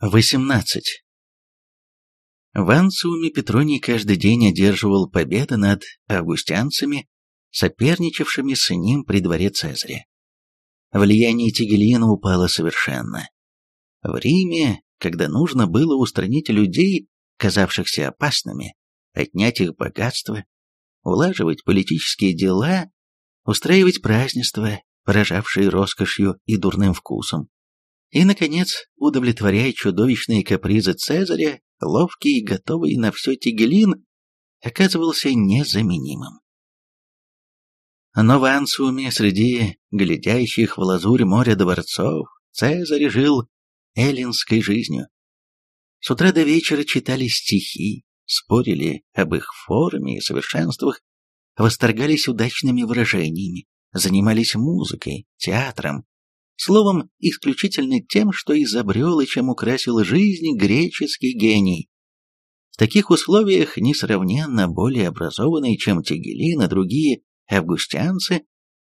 18. В Анциуме Петроний каждый день одерживал победы над августянцами, соперничавшими с ним при дворе Цезаря. Влияние Тигелина упало совершенно. В Риме, когда нужно было устранить людей, казавшихся опасными, отнять их богатство, улаживать политические дела, устраивать празднества, поражавшие роскошью и дурным вкусом, и, наконец, удовлетворяя чудовищные капризы Цезаря, ловкий и готовый на все Тигелин оказывался незаменимым. Но в Ансууме, среди глядящих в лазурь моря дворцов, Цезарь жил эллинской жизнью. С утра до вечера читали стихи, спорили об их форме и совершенствах, восторгались удачными выражениями, занимались музыкой, театром, Словом, исключительно тем, что изобрел и чем украсил жизнь греческий гений. В таких условиях несравненно более образованные, чем Тегелин и другие августянцы,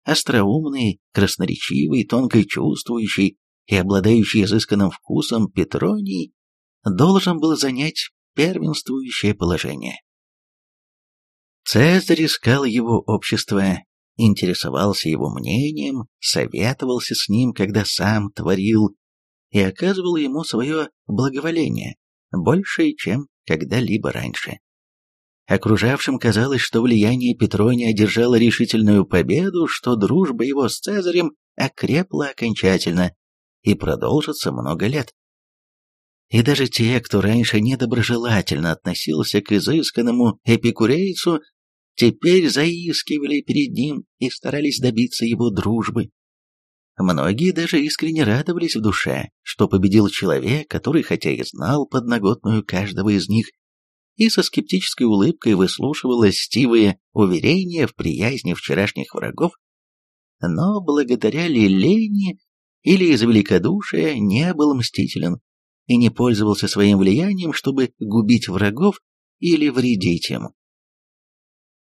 остроумный, красноречивый, тонко чувствующий и обладающий изысканным вкусом Петроний, должен был занять первенствующее положение. Цезарь искал его общество интересовался его мнением, советовался с ним, когда сам творил, и оказывал ему свое благоволение, большее, чем когда-либо раньше. Окружавшим казалось, что влияние Петрония одержало решительную победу, что дружба его с Цезарем окрепла окончательно и продолжится много лет. И даже те, кто раньше недоброжелательно относился к изысканному эпикурейцу, теперь заискивали перед ним и старались добиться его дружбы. Многие даже искренне радовались в душе, что победил человек, который хотя и знал подноготную каждого из них, и со скептической улыбкой выслушивал льстивые уверения в приязни вчерашних врагов, но благодаря ли или из великодушия не был мстителен и не пользовался своим влиянием, чтобы губить врагов или вредить им.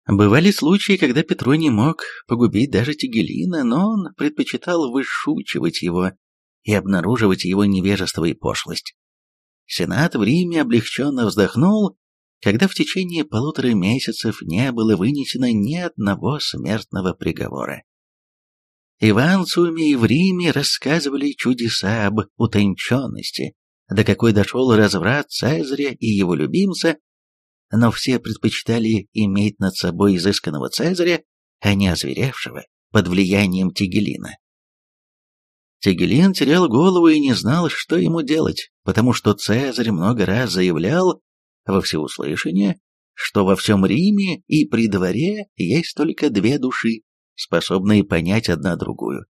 Бывали случаи, когда Петро не мог погубить даже Тигелина, но он предпочитал вышучивать его и обнаруживать его невежество и пошлость. Сенат в Риме облегченно вздохнул, когда в течение полутора месяцев не было вынесено ни одного смертного приговора. И в Анциуме, и в Риме рассказывали чудеса об утонченности, до какой дошел разврат Цезаря и его любимца, но все предпочитали иметь над собой изысканного Цезаря, а не озверевшего под влиянием Тигелина. Тигелин терял голову и не знал, что ему делать, потому что Цезарь много раз заявлял во всеуслышание, что во всем Риме и при дворе есть только две души, способные понять одна другую,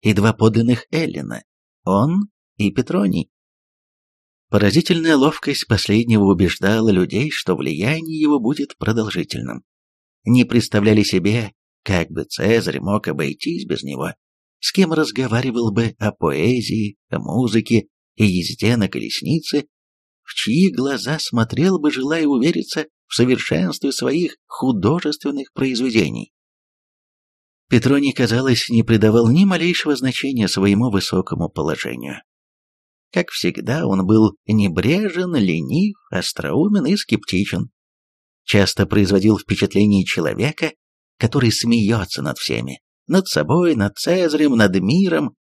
и два подлинных Эллина, он и Петроний. Поразительная ловкость последнего убеждала людей, что влияние его будет продолжительным. Не представляли себе, как бы Цезарь мог обойтись без него, с кем разговаривал бы о поэзии, о музыке и езде на колеснице, в чьи глаза смотрел бы, желая увериться в совершенстве своих художественных произведений. Петроний, казалось, не придавал ни малейшего значения своему высокому положению. Как всегда, он был небрежен, ленив, остроумен и скептичен. Часто производил впечатление человека, который смеется над всеми, над собой, над Цезарем, над миром.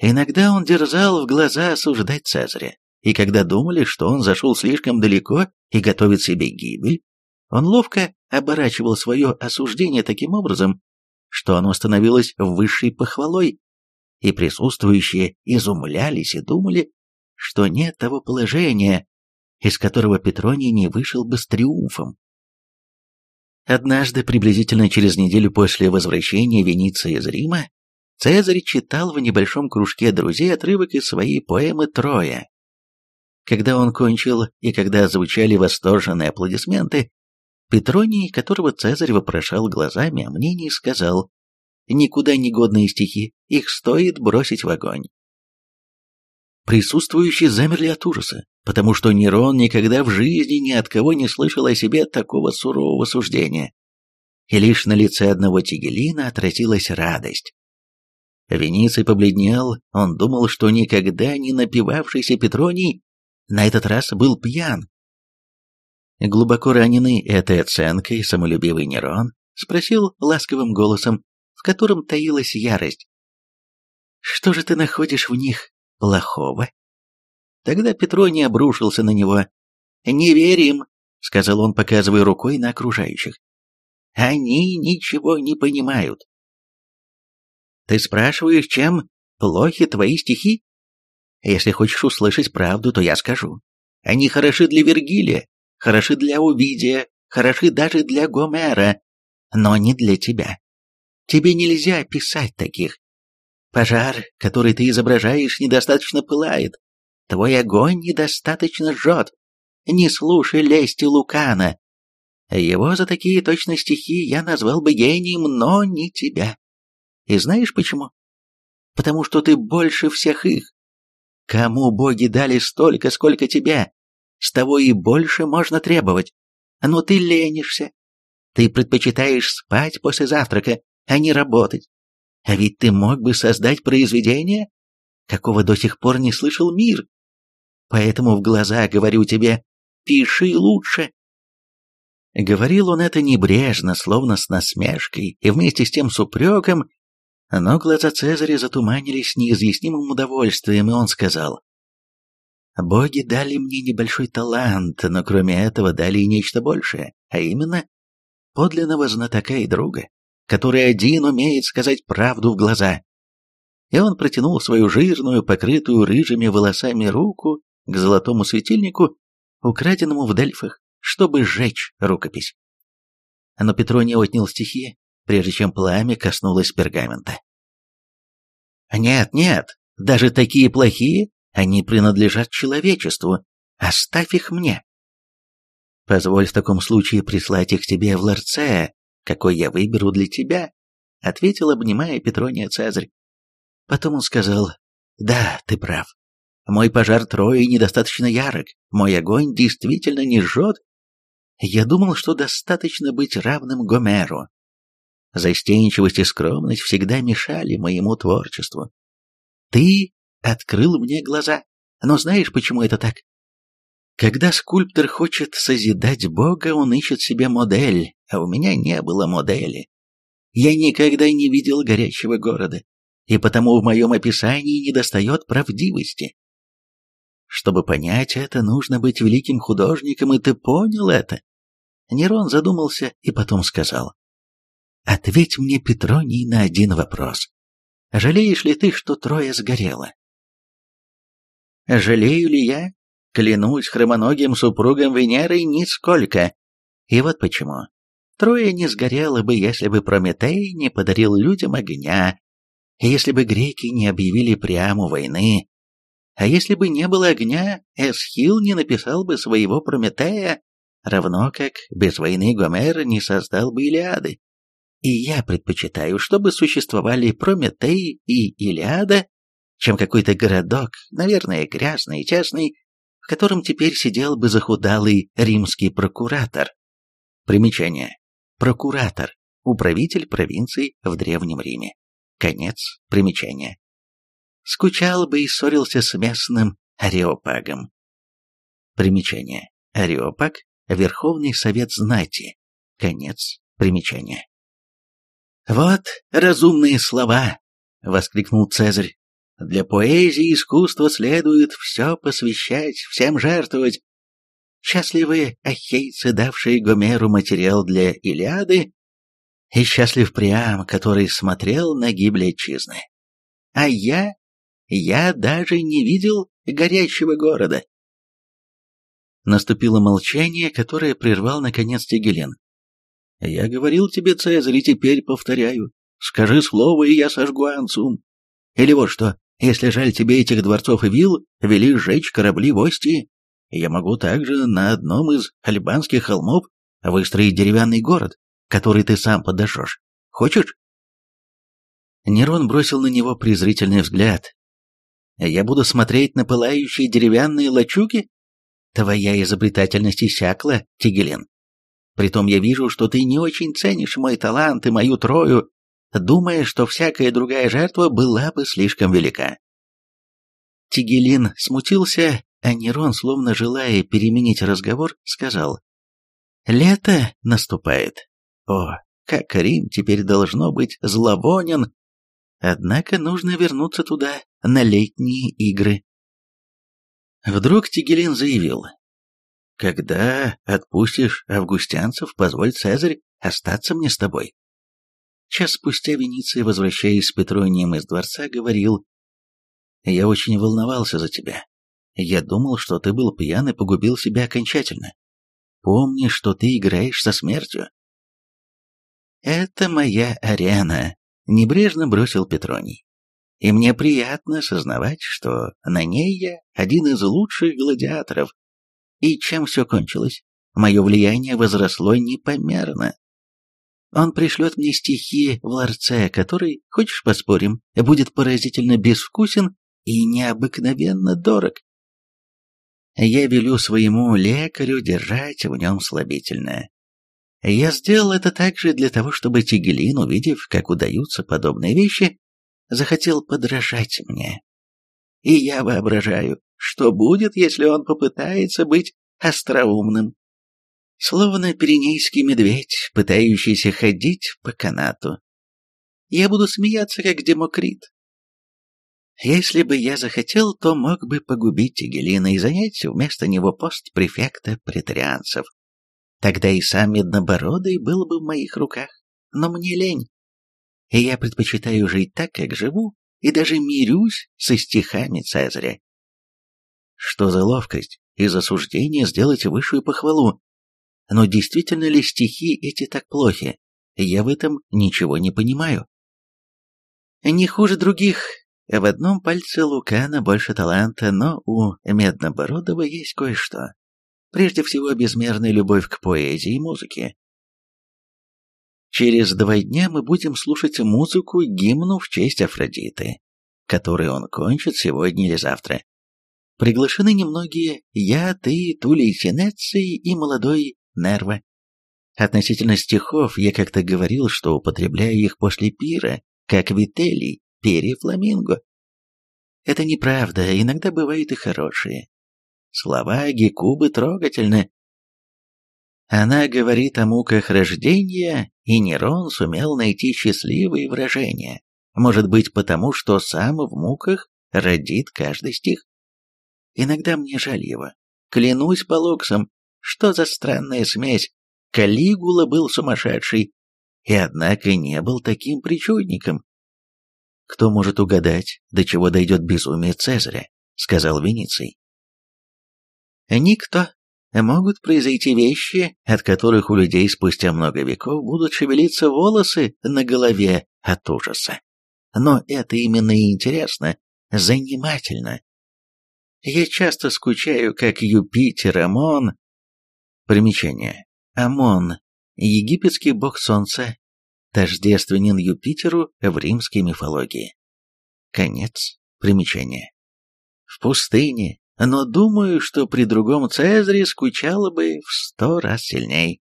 Иногда он дерзал в глаза осуждать Цезаря, и когда думали, что он зашел слишком далеко и готовит себе гибель, он ловко оборачивал свое осуждение таким образом, что оно становилось высшей похвалой и присутствующие изумлялись и думали, что нет того положения, из которого Петроний не вышел бы с триумфом. Однажды, приблизительно через неделю после возвращения Вениции из Рима, Цезарь читал в небольшом кружке друзей отрывок из своей поэмы «Троя». Когда он кончил и когда звучали восторженные аплодисменты, Петроний, которого Цезарь вопрошал глазами о мнении, сказал никуда не годные стихи, их стоит бросить в огонь. Присутствующие замерли от ужаса, потому что Нерон никогда в жизни ни от кого не слышал о себе такого сурового суждения. И лишь на лице одного Тигелина отразилась радость. Вениций побледнел, он думал, что никогда не напивавшийся Петроний на этот раз был пьян. Глубоко раненый этой оценкой самолюбивый Нерон спросил ласковым голосом, котором таилась ярость. «Что же ты находишь в них плохого?» Тогда Петроний обрушился на него. «Не верим», — сказал он, показывая рукой на окружающих. «Они ничего не понимают. Ты спрашиваешь, чем плохи твои стихи? Если хочешь услышать правду, то я скажу. Они хороши для Вергилия, хороши для Увидия, хороши даже для Гомера, но не для тебя. Тебе нельзя писать таких. Пожар, который ты изображаешь, недостаточно пылает. Твой огонь недостаточно жжет. Не слушай лести Лукана. Его за такие точно стихи я назвал бы гением, но не тебя. И знаешь почему? Потому что ты больше всех их. Кому боги дали столько, сколько тебя, с того и больше можно требовать. Но ты ленишься. Ты предпочитаешь спать после завтрака, а не работать. А ведь ты мог бы создать произведение, какого до сих пор не слышал мир. Поэтому в глаза говорю тебе, пиши лучше. Говорил он это небрежно, словно с насмешкой, и вместе с тем с упреком, но глаза Цезаря затуманились неизъяснимым удовольствием, и он сказал, «Боги дали мне небольшой талант, но кроме этого дали и нечто большее, а именно подлинного знатока и друга, который один умеет сказать правду в глаза». И он протянул свою жирную, покрытую рыжими волосами руку к золотому светильнику, украденному в Дельфах, чтобы сжечь рукопись. Но Петроний отнял стихи, прежде чем пламя коснулось пергамента. «Нет, нет, даже такие плохие, они принадлежат человечеству. Оставь их мне. Позволь в таком случае прислать их тебе в ларце, какой я выберу для тебя», — ответил, обнимая Петрония Цезарь. Потом он сказал, «Да, ты прав. Мой пожар Трои недостаточно ярок, мой огонь действительно не жжет. Я думал, что достаточно быть равным Гомеру, Застенчивость и скромность всегда мешали моему творчеству. Ты открыл мне глаза, но знаешь, почему это так? Когда скульптор хочет созидать Бога, он ищет себе модель, а у меня не было модели. Я никогда не видел горящего города, и потому в моем описании недостает правдивости. Чтобы понять это, нужно быть великим художником, и ты понял это. Нерон задумался и потом сказал. Ответь мне, Петроний, на один вопрос. Жалеешь ли ты, что Троя сгорела? Жалею ли я? Клянусь хромоногим супругом Венеры нисколько. И вот почему. Троя не сгорела бы, если бы Прометей не подарил людям огня, если бы греки не объявили прямо войны, а если бы не было огня, Эсхил не написал бы своего Прометея, равно как без войны Гомер не создал бы Илиады. И я предпочитаю, чтобы существовали Прометей и Илиада, чем какой-то городок, наверное, грязный и тесный, в котором теперь сидел бы захудалый римский прокуратор. Примечание. Прокуратор. Управитель провинций в Древнем Риме. Конец примечания. Скучал бы и ссорился с местным ареопагом. Примечание. Ареопаг – Верховный Совет Знати. Конец примечания. «Вот разумные слова!» — воскликнул Цезарь. «Для поэзии и искусства следует все посвящать, всем жертвовать. Счастливые ахейцы, давшие Гомеру материал для Илиады, и счастлив Приам, который смотрел на гибель отчизны. А я, я даже не видел горящего города». Наступило молчание, которое прервал наконец Тигелин. Я говорил тебе, Цезарь, и теперь повторяю. Скажи слово, и я сожгу Ансум. Или вот что, если жаль тебе этих дворцов и вилл, вели сжечь корабли в Остии. Я могу также на одном из альбанских холмов выстроить деревянный город, который ты сам подожжешь. Хочешь?» Нерон бросил на него презрительный взгляд. «Я буду смотреть на пылающие деревянные лачуги? Твоя изобретательность иссякла, Тигелин. Притом я вижу, что ты не очень ценишь мой талант и мою Трою, думая, что всякая другая жертва была бы слишком велика. Тигелин смутился, а Нерон, словно желая переменить разговор, сказал, «Лето наступает. О, как Рим теперь должно быть зловонен! Однако нужно вернуться туда, на летние игры». Вдруг Тигелин заявил, «Когда отпустишь августянцев, позволь, Цезарь, остаться мне с тобой». Час спустя Вениций, возвращаясь с Петронием из дворца, говорил, «Я очень волновался за тебя. Я думал, что ты был пьян и погубил себя окончательно. Помни, что ты играешь со смертью». «Это моя арена», — небрежно бросил Петроний. «И мне приятно сознавать, что на ней я один из лучших гладиаторов, и чем все кончилось? Мое влияние возросло непомерно. Он пришлет мне стихи в ларце, который, хочешь поспорим, будет поразительно безвкусен и необыкновенно дорог. Я велю своему лекарю держать в нем слабительное. Я сделал это также для того, чтобы Тигелин, увидев, как удаются подобные вещи, захотел подражать мне. И я воображаю, что будет, если он попытается быть остроумным? Словно пиренейский медведь, пытающийся ходить по канату. Я буду смеяться, как Демокрит. Если бы я захотел, то мог бы погубить Тигелина и занять вместо него пост префекта претарианцев. Тогда и сам Меднобородый был бы в моих руках. Но мне лень. И я предпочитаю жить так, как живу, и даже мирюсь со стихами Цезаря. Что за ловкость из осуждения сделать высшую похвалу? Но действительно ли стихи эти так плохи? Я в этом ничего не понимаю. Не хуже других. В одном пальце Лукана больше таланта, но у Меднобородова есть кое-что. Прежде всего, безмерная любовь к поэзии и музыке. Через два дня мы будем слушать музыку гимну в честь Афродиты, который он кончит сегодня или завтра. Приглашены немногие я, ты, Тулей Синеций и молодой Нерва. Относительно стихов я как-то говорил, что употребляю их после пира, как Вителий, перья фламинго. Это неправда, иногда бывают и хорошие. Слова Гекубы трогательны. Она говорит о муках рождения, и Нерон сумел найти счастливые выражения. Может быть, потому что сам в муках родит каждый стих. Иногда мне жаль его. Клянусь по локсам, что за странная смесь. Калигула был сумасшедший, и однако не был таким причудником. «Кто может угадать, до чего дойдет безумие Цезаря?» — сказал Вениций. «Никто. Могут произойти вещи, от которых у людей спустя много веков будут шевелиться волосы на голове от ужаса. Но это именно и интересно, занимательно. Я часто скучаю, как Юпитер, Амон. Примечание. Амон. Египетский бог солнца. Тождественен Юпитеру в римской мифологии. Конец примечания. В пустыне, но думаю, что при другом Цезаре скучало бы в сто раз сильней.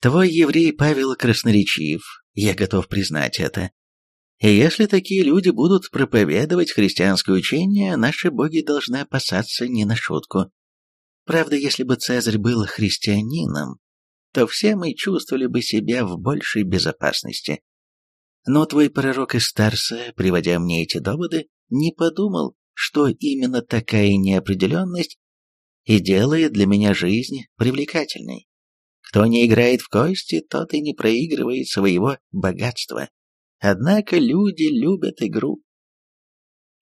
Твой еврей Павел красноречив, я готов признать это. И если такие люди будут проповедовать христианское учение, наши боги должны опасаться не на шутку. Правда, если бы Цезарь был христианином, то все мы чувствовали бы себя в большей безопасности. Но твой пророк из Старса, приводя мне эти доводы, не подумал, что именно такая неопределенность и делает для меня жизнь привлекательной. Кто не играет в кости, тот и не проигрывает своего богатства. Однако люди любят игру.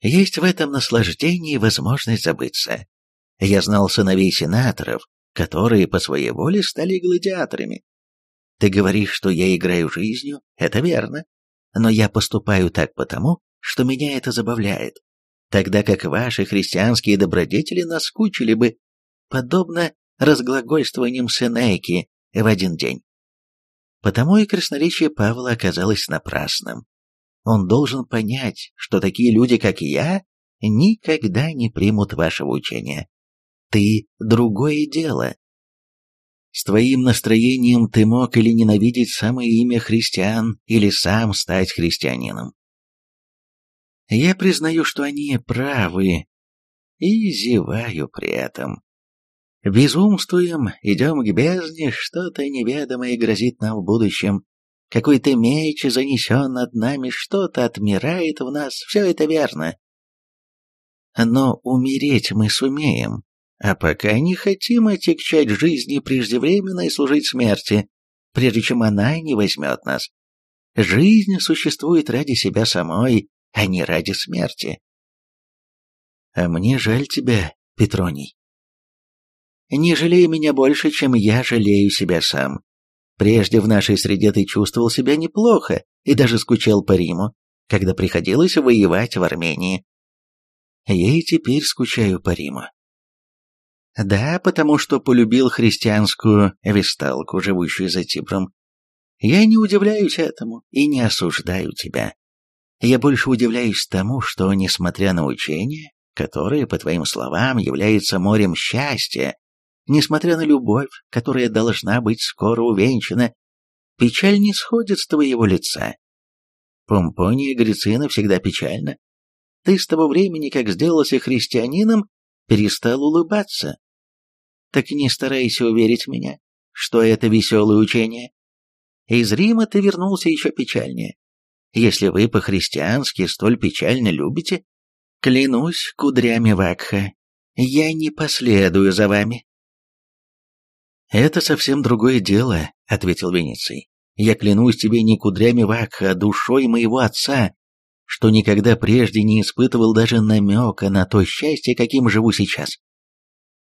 Есть в этом наслаждении возможность забыться. Я знал сыновей сенаторов, которые по своей воле стали гладиаторами. Ты говоришь, что я играю жизнью, это верно, но я поступаю так потому, что меня это забавляет, тогда как ваши христианские добродетели наскучили бы, подобно разглагольствованиям Сенеки в один день. Потому и красноречие Павла оказалось напрасным. Он должен понять, что такие люди, как я, никогда не примут вашего учения. Ты — другое дело. С твоим настроением ты мог или ненавидеть самое имя христиан, или сам стать христианином. Я признаю, что они правы, и зеваю при этом. Безумствуем, идем к бездне, что-то неведомое грозит нам в будущем. Какой-то меч занесен над нами, что-то отмирает в нас, все это верно. Но умереть мы сумеем, а пока не хотим отягчать жизни преждевременно и служить смерти, прежде чем она не возьмет нас. Жизнь существует ради себя самой, а не ради смерти. А мне жаль тебя, Петроний. Не жалей меня больше, чем я жалею себя сам. Прежде в нашей среде ты чувствовал себя неплохо и даже скучал по Риму, когда приходилось воевать в Армении. Я и теперь скучаю по Риму. Да, потому что полюбил христианскую весталку, живущую за Тибром. Я не удивляюсь этому и не осуждаю тебя. Я больше удивляюсь тому, что, несмотря на учение, которое, по твоим словам, является морем счастья, несмотря на любовь, которая должна быть скоро увенчана, печаль не сходит с твоего лица. Помпония Грицина всегда печальна. Ты с того времени, как сделался христианином, перестал улыбаться. Так не старайся уверить меня, что это веселое учение. Из Рима ты вернулся еще печальнее. Если вы по-христиански столь печально любите, клянусь кудрями Вакха, я не последую за вами. «Это совсем другое дело», — ответил Венеций. «Я клянусь тебе не кудрями Вакха, а душой моего отца, что никогда прежде не испытывал даже намека на то счастье, каким живу сейчас.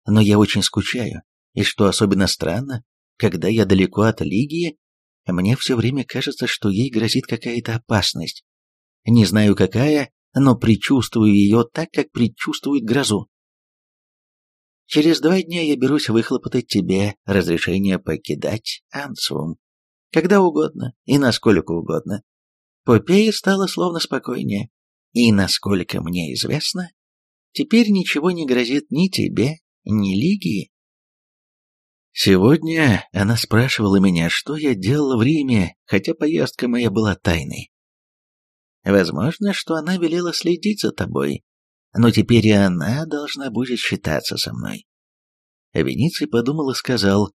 Но я очень скучаю, и что особенно странно, когда я далеко от Лигии, мне все время кажется, что ей грозит какая-то опасность. Не знаю какая, но предчувствую ее так, как предчувствует грозу. Через два дня я берусь выхлопотать тебе разрешение покидать Ансум. Когда угодно и насколько угодно. Попея стало словно спокойнее. И, насколько мне известно, теперь ничего не грозит ни тебе, ни Лигии. Сегодня она спрашивала меня, что я делала в Риме, хотя поездка моя была тайной. Возможно, что она велела следить за тобой, но теперь и она должна будет считаться со мной. Вениций подумал и сказал,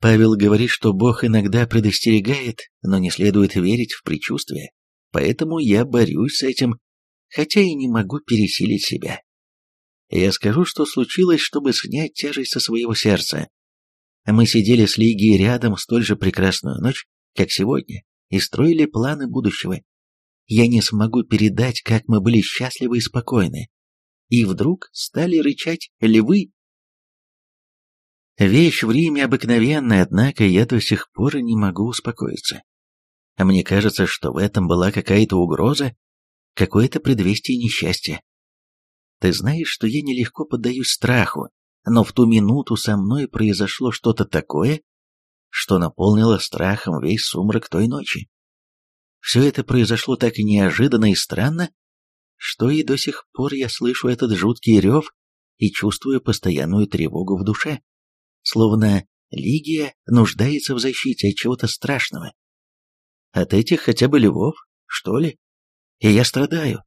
«Павел говорит, что Бог иногда предостерегает, но не следует верить в предчувствие, поэтому я борюсь с этим, хотя и не могу пересилить себя. Я скажу, что случилось, чтобы снять тяжесть со своего сердца. Мы сидели с Лигией рядом столь же прекрасную ночь, как сегодня, и строили планы будущего. Я не смогу передать, как мы были счастливы и спокойны. И вдруг стали рычать львы. Вещь в Риме обыкновенная, однако я до сих пор не могу успокоиться. Мне кажется, что в этом была какая-то угроза, какое-то предвестие несчастья. Ты знаешь, что я нелегко поддаюсь страху, но в ту минуту со мной произошло что-то такое, что наполнило страхом весь сумрак той ночи. Все это произошло так неожиданно и странно, что и до сих пор я слышу этот жуткий рев и чувствую постоянную тревогу в душе, словно Лигия нуждается в защите от чего-то страшного. От этих хотя бы львов, что ли? И я страдаю.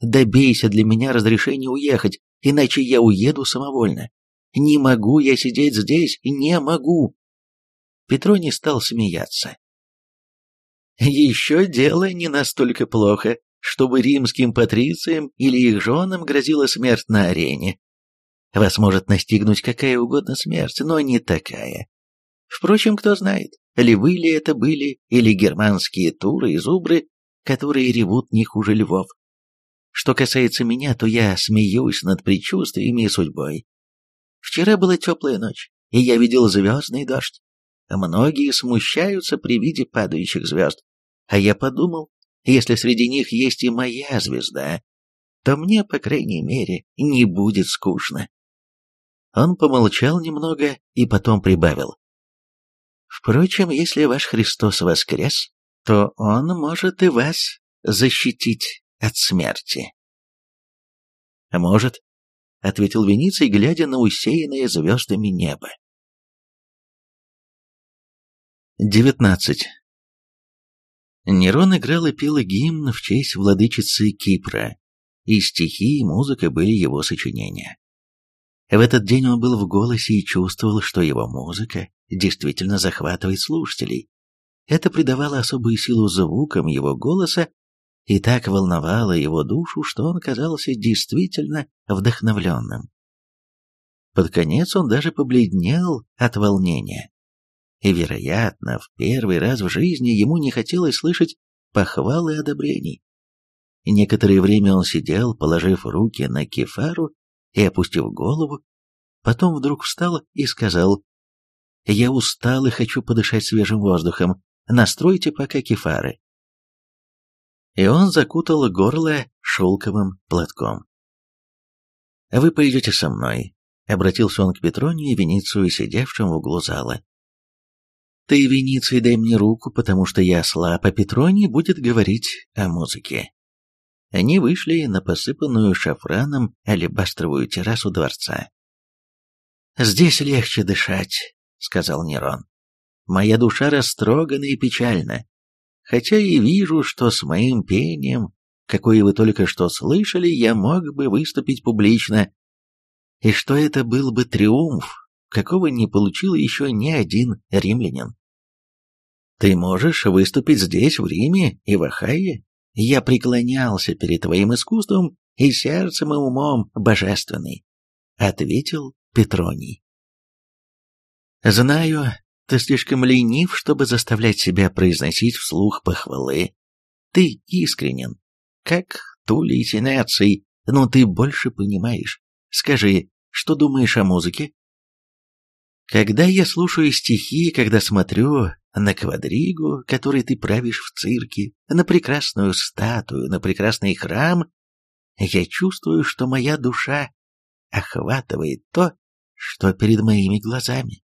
Добейся для меня разрешения уехать, иначе я уеду самовольно. Не могу я сидеть здесь, не могу. Петроний стал смеяться. Еще дело не настолько плохо, чтобы римским патрициям или их женам грозила смерть на арене. Вас может настигнуть какая угодно смерть, но не такая. Впрочем, кто знает, львы ли это были, или германские туры и зубры, которые ревут не хуже львов. Что касается меня, то я смеюсь над предчувствиями и судьбой. Вчера была теплая ночь, и я видел звездный дождь. Многие смущаются при виде падающих звезд, а я подумал, если среди них есть и моя звезда, то мне, по крайней мере, не будет скучно. Он помолчал немного и потом прибавил. Впрочем, если ваш Христос воскрес, то он может и вас защитить от смерти. «Может», — ответил Вениций, глядя на усеянное звездами небо. 19. Нерон играл и пел гимн в честь владычицы Кипра, и стихи и музыка были его сочинения. В этот день он был в голосе и чувствовал, что его музыка действительно захватывает слушателей. Это придавало особую силу звукам его голоса и так волновало его душу, что он казался действительно вдохновленным. Под конец он даже побледнел от волнения. И, вероятно, в первый раз в жизни ему не хотелось слышать похвалы и одобрений. Некоторое время он сидел, положив руки на кефару и опустив голову, потом вдруг встал и сказал, «Я устал и хочу подышать свежим воздухом, настройте пока кефары». И он закутал горло шелковым платком. «Вы пойдете со мной», — обратился он к Петронию и Веницию, сидевшим в углу зала. «Ты, Вениций, дай мне руку, потому что я слаб, а Петроний будет говорить о музыке». Они вышли на посыпанную шафраном алебастровую террасу дворца. «Здесь легче дышать», — сказал Нерон. «Моя душа растрогана и печальна, хотя и вижу, что с моим пением, какое вы только что слышали, я мог бы выступить публично, и что это был бы триумф, какого не получил еще ни один римлянин. Ты можешь выступить здесь, в Риме и в Ахайе, я преклонялся перед твоим искусством и сердцем и умом божественный», — ответил Петроний. «Знаю, ты слишком ленив, чтобы заставлять себя произносить вслух похвалы. Ты искренен, как Тулей Синеций, но ты больше понимаешь. Скажи, что думаешь о музыке?» Когда я слушаю стихи, когда смотрю на квадригу, который ты правишь в цирке, на прекрасную статую, на прекрасный храм, я чувствую, что моя душа охватывает то, что перед моими глазами,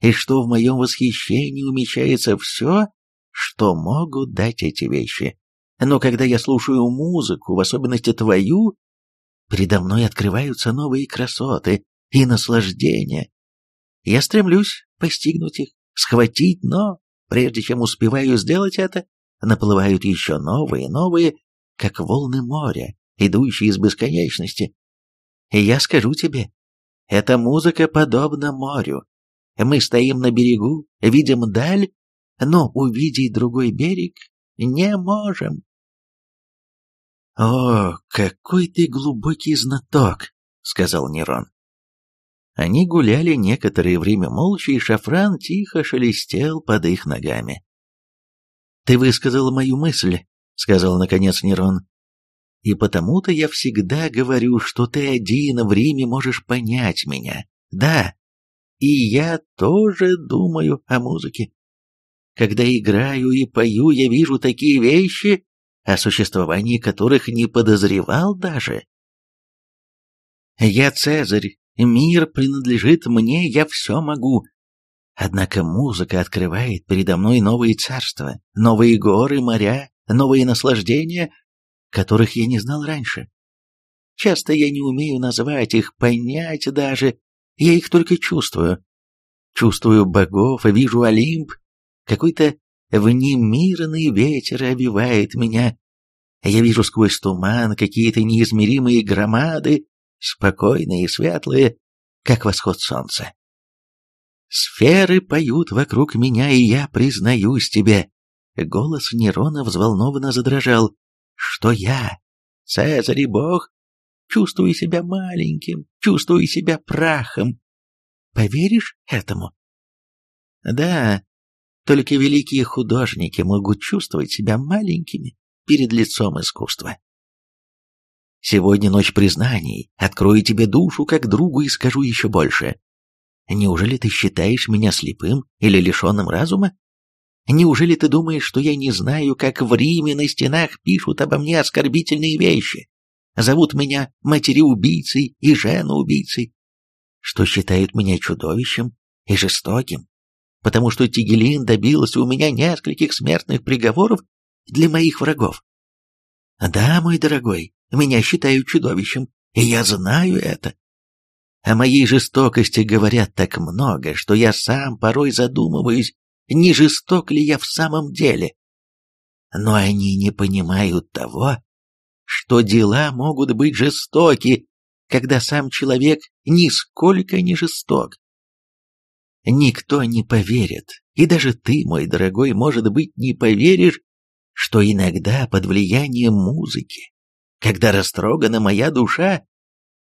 и что в моем восхищении умещается все, что могут дать эти вещи. Но когда я слушаю музыку, в особенности твою, передо мной открываются новые красоты и наслаждения. Я стремлюсь постигнуть их, схватить, но, прежде чем успеваю сделать это, наплывают еще новые, новые, как волны моря, идущие из бесконечности. И я скажу тебе, эта музыка подобна морю. Мы стоим на берегу, видим даль, но увидеть другой берег не можем. «О, какой ты глубокий знаток!» — сказал Нерон. Они гуляли некоторое время молча, и шафран тихо шелестел под их ногами. «Ты высказал мою мысль», — сказал наконец Нерон. «И потому-то я всегда говорю, что ты один в Риме можешь понять меня. Да, и я тоже думаю о музыке. Когда играю и пою, я вижу такие вещи, о существовании которых не подозревал даже. Я Цезарь, Мир принадлежит мне, я все могу. Однако музыка открывает передо мной новые царства, новые горы, моря, новые наслаждения, которых я не знал раньше. Часто я не умею назвать их, понять даже, я их только чувствую. Чувствую богов, вижу Олимп, какой-то внемирный ветер обивает меня. Я вижу сквозь туман какие-то неизмеримые громады, спокойные и светлые, как восход солнца. Сферы поют вокруг меня, и я признаюсь тебе. Голос Нерона взволнованно задрожал. Что я, Цезарь и Бог, чувствую себя маленьким, чувствую себя прахом. Поверишь этому? Да, только великие художники могут чувствовать себя маленькими перед лицом искусства. Сегодня ночь признаний, открою тебе душу как другу и скажу еще больше. Неужели ты считаешь меня слепым или лишенным разума? Неужели ты думаешь, что я не знаю, как в Риме на стенах пишут обо мне оскорбительные вещи? Зовут меня матери-убийцей и жену-убийцей? Что считают меня чудовищем и жестоким? Потому что Тигелин добился у меня нескольких смертных приговоров для моих врагов. Да, мой дорогой, меня считают чудовищем, и я знаю это. О моей жестокости говорят так много, что я сам порой задумываюсь, не жесток ли я в самом деле. Но они не понимают того, что дела могут быть жестоки, когда сам человек нисколько не жесток. Никто не поверит, и даже ты, мой дорогой, может быть, не поверишь, что иногда под влиянием музыки, когда растрогана моя душа,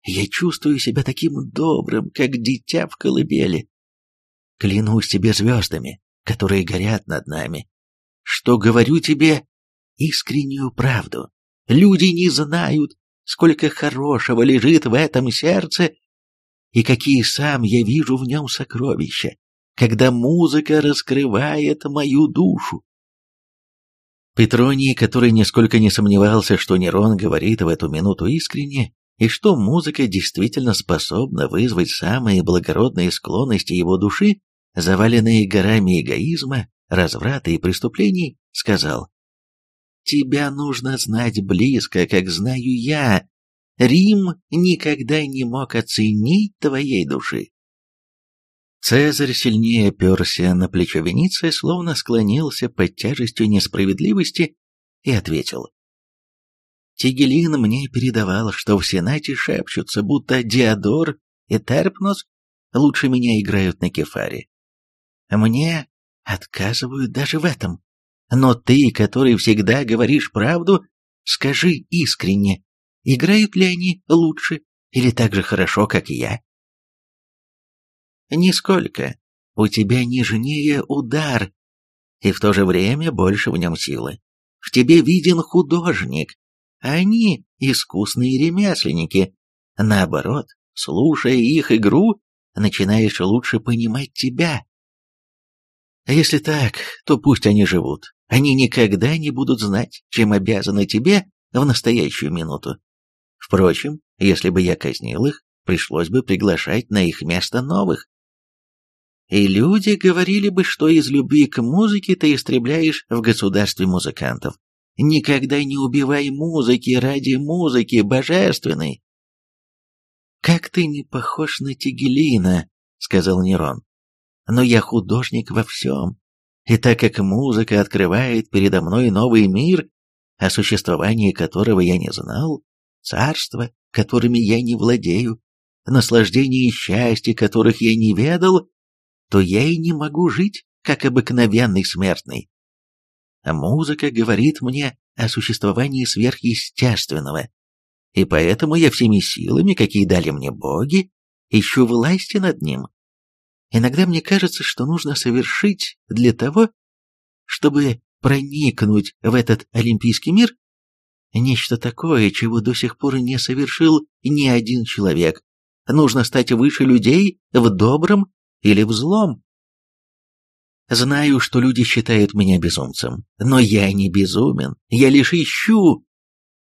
я чувствую себя таким добрым, как дитя в колыбели. Клянусь тебе звездами, которые горят над нами, что говорю тебе искреннюю правду. Люди не знают, сколько хорошего лежит в этом сердце и какие сам я вижу в нем сокровища, когда музыка раскрывает мою душу. Петроний, который нисколько не сомневался, что Нерон говорит в эту минуту искренне, и что музыка действительно способна вызвать самые благородные склонности его души, заваленные горами эгоизма, разврата и преступлений, сказал, «Тебя нужно знать близко, как знаю я. Рим никогда не мог оценить твоей души». Цезарь сильнее оперся на плечо Вениция, словно склонился под тяжестью несправедливости и ответил. Тигелин мне передавал, что в Сенате шепчутся, будто Диодор и Терпнос лучше меня играют на кефаре. Мне отказывают даже в этом. Но ты, который всегда говоришь правду, скажи искренне, играют ли они лучше или так же хорошо, как я? Нисколько. У тебя нежнее удар, и в то же время больше в нем силы. В тебе виден художник, а они искусные ремесленники. Наоборот, слушая их игру, начинаешь лучше понимать тебя. Если так, то пусть они живут. Они никогда не будут знать, чем обязаны тебе в настоящую минуту. Впрочем, если бы я казнил их, пришлось бы приглашать на их место новых. И люди говорили бы, что из любви к музыке ты истребляешь в государстве музыкантов. Никогда не убивай музыки ради музыки божественной. «Как ты не похож на Тигелина», — сказал Нерон но я художник во всем. И так как музыка открывает передо мной новый мир, о существовании которого я не знал, царства, которыми я не владею, наслаждение и счастье, которых я не ведал, то я и не могу жить, как обыкновенный смертный. А музыка говорит мне о существовании сверхъестественного, и поэтому я всеми силами, какие дали мне боги, ищу власти над ним. Иногда мне кажется, что нужно совершить для того, чтобы проникнуть в этот олимпийский мир, нечто такое, чего до сих пор не совершил ни один человек. Нужно стать выше людей в добром или в злом. Знаю, что люди считают меня безумцем, но я не безумен, я лишь ищу.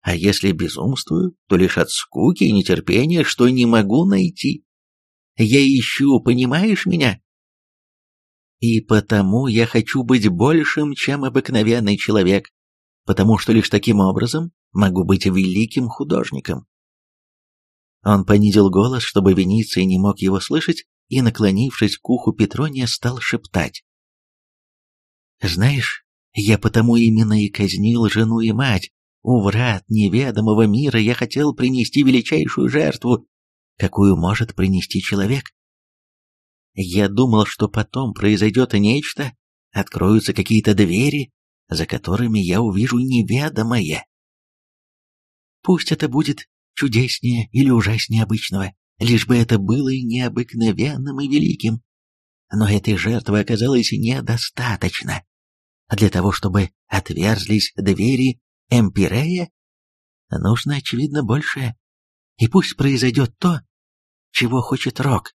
А если безумствую, то лишь от скуки и нетерпения, что не могу найти. Я ищу, понимаешь меня? И потому я хочу быть большим, чем обыкновенный человек, потому что лишь таким образом могу быть великим художником. Он понизил голос, чтобы Вениций не мог его слышать, и, наклонившись к уху Петрония, стал шептать. «Знаешь, я потому именно и казнил жену и мать. У врат неведомого мира я хотел принести величайшую жертву, какую может принести человек. Я думал, что потом произойдет нечто, откроются какие-то двери, за которыми я увижу неведомое. Пусть это будет чудеснее или ужаснее обычного, лишь бы это было и необыкновенным и великим. Но этой жертвы оказалось недостаточно. Для того, чтобы отверзлись двери Эмпирея, нужно, очевидно, большее. И пусть произойдет то, чего хочет Рок.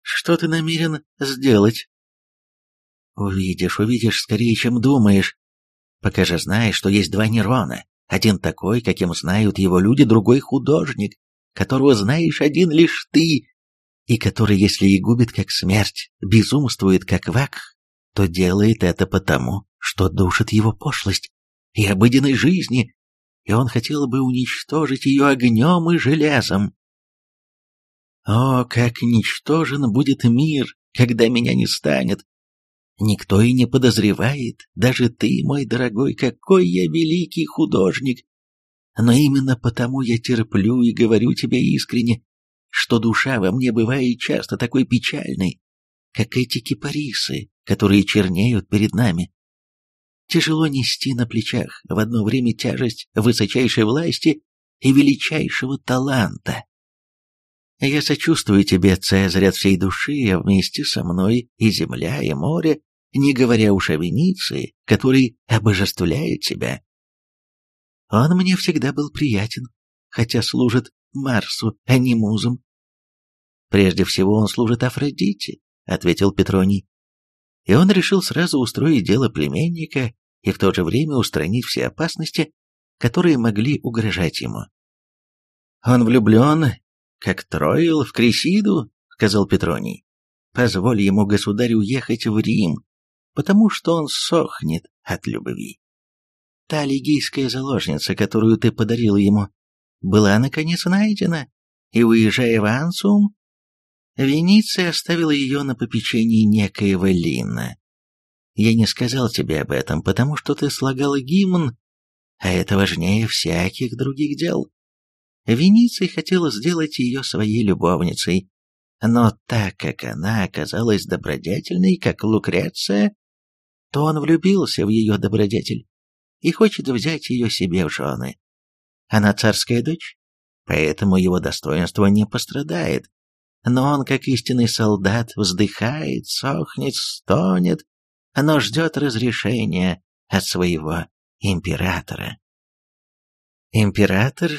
Что ты намерен сделать? Увидишь, увидишь скорее, чем думаешь. Пока же знаешь, что есть два Нерона. Один такой, каким знают его люди, другой художник, которого знаешь один лишь ты, и который, если и губит как смерть, безумствует как вак, то делает это потому, что душит его пошлость и обыденной жизни, и он хотел бы уничтожить ее огнем и железом. О, как ничтожен будет мир, когда меня не станет! Никто и не подозревает, даже ты, мой дорогой, какой я великий художник. Но именно потому я терплю и говорю тебе искренне, что душа во мне бывает часто такой печальной, как эти кипарисы, которые чернеют перед нами. Тяжело нести на плечах в одно время тяжесть высочайшей власти и величайшего таланта. Я сочувствую тебе, Цезарь, от всей души, а вместе со мной и земля, и море, не говоря уж о Венеции, который обожествляет тебя. Он мне всегда был приятен, хотя служит Марсу, а не музам. Прежде всего он служит Афродите, ответил Петроний. И он решил сразу устроить дело племенника и в то же время устранить все опасности, которые могли угрожать ему. Он влюблен, как Троил в Крисиду, сказал Петроний. Позволь ему, государь, уехать в Рим, потому что он сохнет от любви. Та лигийская заложница, которую ты подарил ему, была наконец найдена, и, уезжая в Ансум, Венеция оставила ее на попечении некоего Лина. Я не сказал тебе об этом, потому что ты слагал гимн, а это важнее всяких других дел. Венеция хотела сделать ее своей любовницей, но так как она оказалась добродетельной, как Лукреция, то он влюбился в ее добродетель и хочет взять ее себе в жены. Она царская дочь, поэтому его достоинство не пострадает. Но он, как истинный солдат, вздыхает, сохнет, стонет, но ждет разрешения от своего императора. Император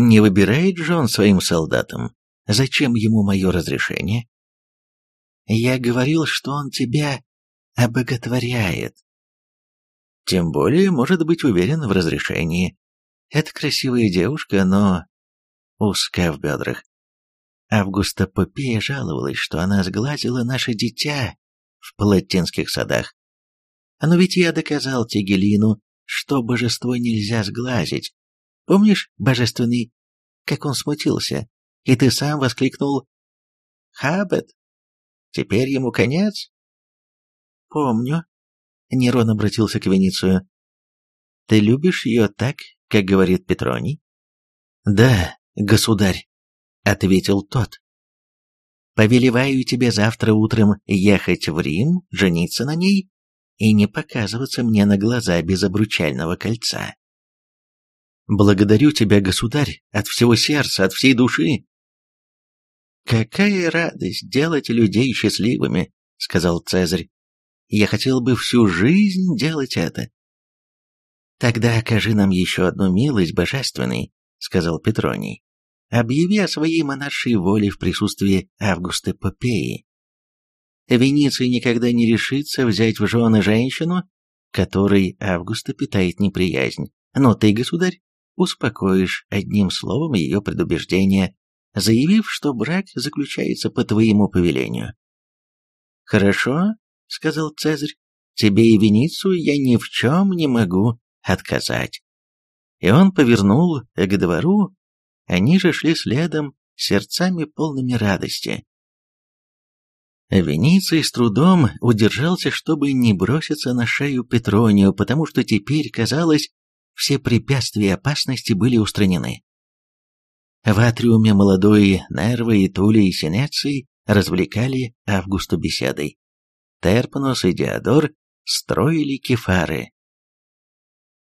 не выбирает жен своим солдатам. Зачем ему мое разрешение? Я говорил, что он тебя обоготворяет. Тем более может быть уверен в разрешении. Это красивая девушка, но узка в бедрах. Августа Попея жаловалась, что она сглазила наше дитя в палатинских садах. Но ведь я доказал Тигелину, что божество нельзя сглазить. Помнишь, божественный, как он смутился, и ты сам воскликнул «Хабет! Теперь ему конец?» «Помню», — Нерон обратился к Веницию. «Ты любишь ее так, как говорит Петроний?» «Да, государь», — ответил тот. «Повелеваю тебе завтра утром ехать в Рим, жениться на ней и не показываться мне на глаза без обручального кольца». «Благодарю тебя, государь, от всего сердца, от всей души». «Какая радость делать людей счастливыми», — сказал Цезарь. «Я хотел бы всю жизнь делать это». «Тогда окажи нам еще одну милость, божественный», — сказал Петроний. «Объяви о своей монаршей воле в присутствии Августы Попеи. Венеция никогда не решится взять в жены женщину, которой Августа питает неприязнь. Но ты, государь, успокоишь одним словом ее предубеждение, заявив, что брак заключается по твоему повелению. «Хорошо», — сказал Цезарь, — «тебе и Веницию я ни в чем не могу отказать». И он повернул к двору, они же шли следом, сердцами полными радости. Вениций с трудом удержался, чтобы не броситься на шею Петронию, потому что теперь, казалось, все препятствия и опасности были устранены. В атриуме молодой Нервы и Тули и Синеций развлекали Августу беседой. Терпнос и Диодор строили кефары.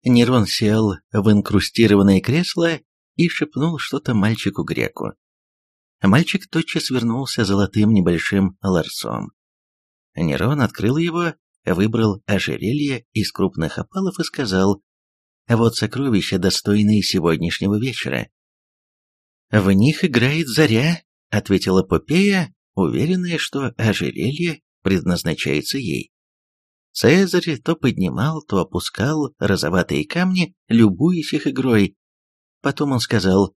Нерон сел в инкрустированное кресло и шепнул что-то мальчику-греку. Мальчик тотчас вернулся золотым небольшим ларцом. Нерон открыл его, выбрал ожерелье из крупных опалов и сказал вот сокровища, достойные сегодняшнего вечера. В них играет заря, ответила Попея, уверенная, что ожерелье предназначается ей. Цезарь то поднимал, то опускал розоватые камни, любуясь их игрой. Потом он сказал,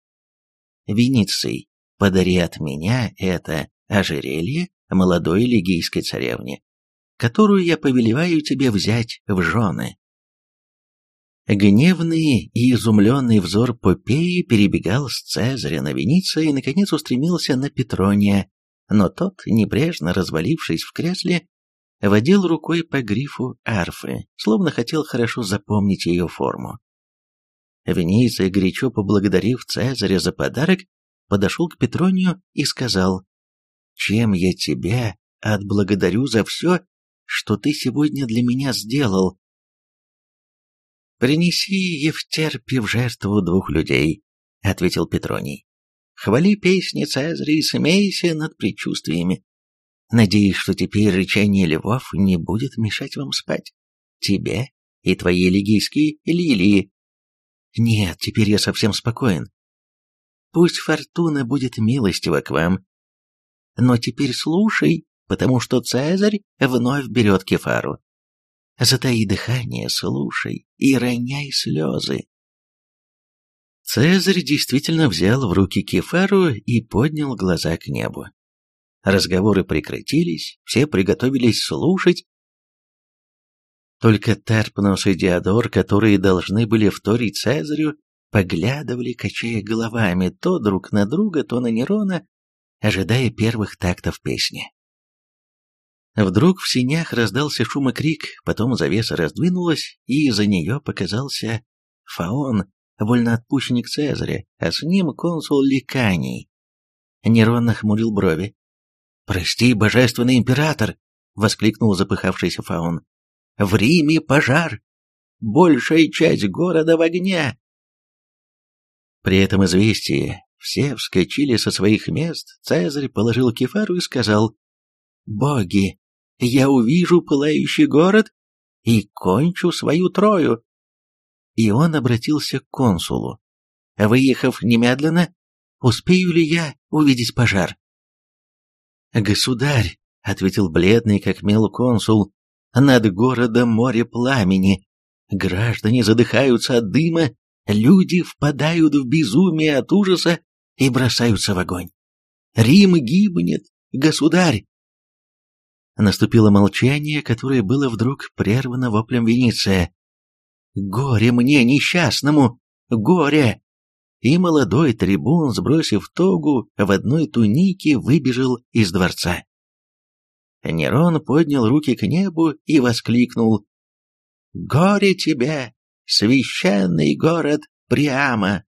«Вениций, подари от меня это ожерелье молодой лигийской царевне, которую я повелеваю тебе взять в жены». Гневный и изумленный взор Попеи перебегал с Цезаря на Вениция и, наконец, устремился на Петрония, но тот, небрежно развалившись в кресле, водил рукой по грифу арфы, словно хотел хорошо запомнить ее форму. Вениций, горячо поблагодарив Цезаря за подарок, подошел к Петронию и сказал, «Чем я тебя отблагодарю за все, что ты сегодня для меня сделал?» «Принеси Евтерпи в жертву двух людей», — ответил Петроний. «Хвали песни Цезаря и смейся над предчувствиями. Надеюсь, что теперь рычание львов не будет мешать вам спать. Тебе и твоей лигийской лилии. Нет, теперь я совсем спокоен. Пусть фортуна будет милостива к вам. Но теперь слушай, потому что Цезарь вновь берет кефару. Затаи дыхание, слушай и роняй слезы. Цезарь действительно взял в руки кефару и поднял глаза к небу. Разговоры прекратились, все приготовились слушать. Только Терпнос и Диодор, которые должны были вторить Цезарю, поглядывали, качая головами то друг на друга, то на Нерона, ожидая первых тактов песни. Вдруг в синях раздался шум и крик, потом завеса раздвинулась, и из-за нее показался Фаон, вольноотпущенник Цезаря, а с ним консул Ликаний. Нерон нахмурил брови. «Прости, божественный император!» — воскликнул запыхавшийся Фаун. «В Риме пожар! Большая часть города в огне!» При этом известии все вскочили со своих мест, Цезарь положил кефару и сказал, «Боги, я увижу пылающий город и кончу свою трою!» И он обратился к консулу. «Выехав немедленно, успею ли я увидеть пожар?» «Государь», — ответил бледный, как мел консул, — «над городом море пламени. Граждане задыхаются от дыма, люди впадают в безумие от ужаса и бросаются в огонь. Рим гибнет, государь!» Наступило молчание, которое было вдруг прервано воплем Венеция. «Горе мне, несчастному! Горе!» и молодой трибун, сбросив тогу, в одной тунике выбежал из дворца. Нерон поднял руки к небу и воскликнул «Горе тебе, священный город Приама!»